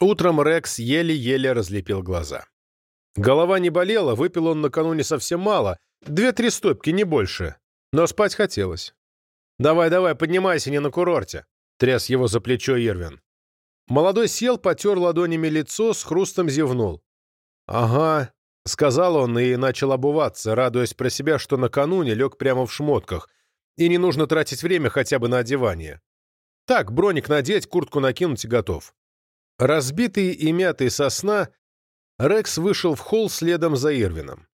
Утром Рекс еле-еле разлепил глаза. Голова не болела, выпил он накануне совсем мало, две-три стопки, не больше. Но спать хотелось. «Давай-давай, поднимайся, не на курорте», — тряс его за плечо Ирвин. Молодой сел, потер ладонями лицо, с хрустом зевнул. «Ага», — сказал он и начал обуваться, радуясь про себя, что накануне лег прямо в шмотках, и не нужно тратить время хотя бы на одевание. Так, броник надеть, куртку накинуть и готов. Разбитый и мятый со сна, Рекс вышел в холл следом за Ирвином.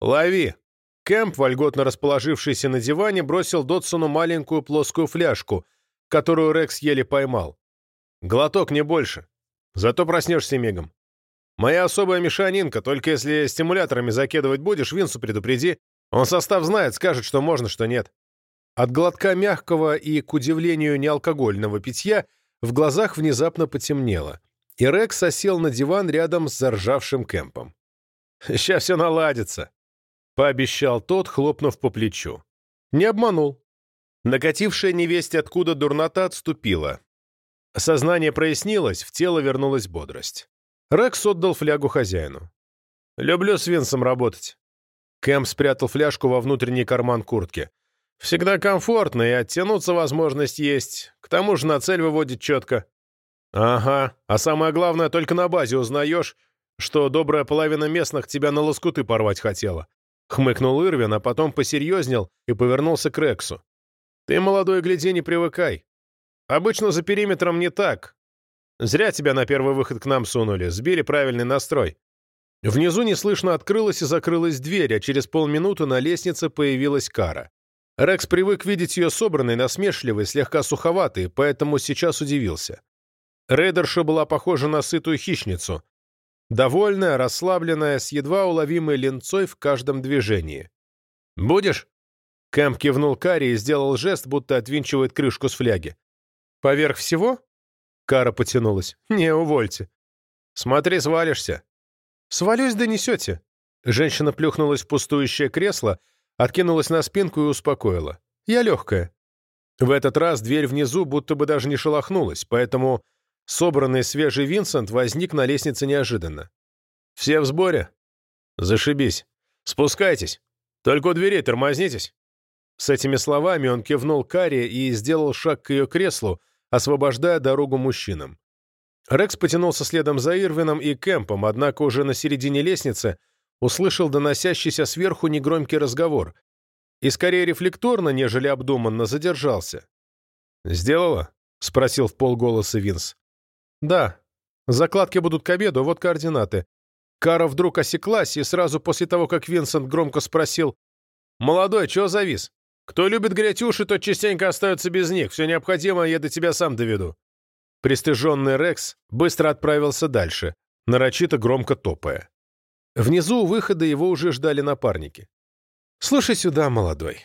«Лови!» Кэмп, вольготно расположившийся на диване, бросил Дотсону маленькую плоскую фляжку, которую Рекс еле поймал. «Глоток, не больше. Зато проснешься мигом. Моя особая мешанинка, только если стимуляторами закидывать будешь, Винсу предупреди. Он состав знает, скажет, что можно, что нет». От глотка мягкого и, к удивлению, неалкогольного питья в глазах внезапно потемнело, и Рекс осел на диван рядом с заржавшим Кэмпом. «Сейчас все наладится», — пообещал тот, хлопнув по плечу. Не обманул. Накатившая невесть откуда дурнота отступила. Сознание прояснилось, в тело вернулась бодрость. Рекс отдал флягу хозяину. «Люблю с Винсом работать». Кэмп спрятал фляжку во внутренний карман куртки. Всегда комфортно, и оттянуться возможность есть. К тому же на цель выводит четко. Ага, а самое главное, только на базе узнаешь, что добрая половина местных тебя на лоскуты порвать хотела. Хмыкнул Ирвин, а потом посерьезнел и повернулся к Рексу. Ты, молодой, гляди, не привыкай. Обычно за периметром не так. Зря тебя на первый выход к нам сунули, сбили правильный настрой. Внизу неслышно открылась и закрылась дверь, а через полминуты на лестнице появилась Кара. Рекс привык видеть ее собранной, насмешливой, слегка суховатой, поэтому сейчас удивился. Рейдерша была похожа на сытую хищницу. Довольная, расслабленная, с едва уловимой ленцой в каждом движении. «Будешь?» Кэмп кивнул Карри и сделал жест, будто отвинчивает крышку с фляги. «Поверх всего?» Кара потянулась. «Не, увольте». «Смотри, свалишься». «Свалюсь, донесете». Женщина плюхнулась в пустующее кресло, откинулась на спинку и успокоила. «Я легкая». В этот раз дверь внизу будто бы даже не шелохнулась, поэтому собранный свежий Винсент возник на лестнице неожиданно. «Все в сборе?» «Зашибись. Спускайтесь. Только у дверей тормознитесь». С этими словами он кивнул Карри и сделал шаг к ее креслу, освобождая дорогу мужчинам. Рекс потянулся следом за Ирвином и Кэмпом, однако уже на середине лестницы – услышал доносящийся сверху негромкий разговор и скорее рефлекторно, нежели обдуманно, задержался. «Сделала?» — спросил в полголоса Винс. «Да. Закладки будут к обеду, вот координаты». Кара вдруг осеклась, и сразу после того, как Винсент громко спросил «Молодой, чего завис? Кто любит греть уши, тот частенько остается без них. Все необходимое я до тебя сам доведу». Пристыженный Рекс быстро отправился дальше, нарочито громко топая. Внизу у выхода его уже ждали напарники. «Слушай сюда, молодой».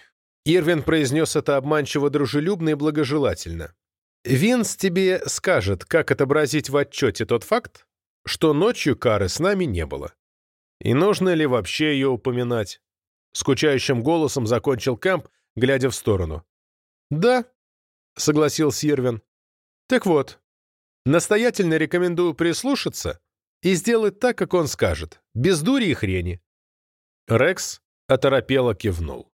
Ирвин произнес это обманчиво дружелюбно и благожелательно. «Винс тебе скажет, как отобразить в отчете тот факт, что ночью Кары с нами не было. И нужно ли вообще ее упоминать?» Скучающим голосом закончил Кэмп, глядя в сторону. «Да», — согласился Ирвин. «Так вот, настоятельно рекомендую прислушаться и сделать так, как он скажет, без дури и хрени». Рекс оторопело кивнул.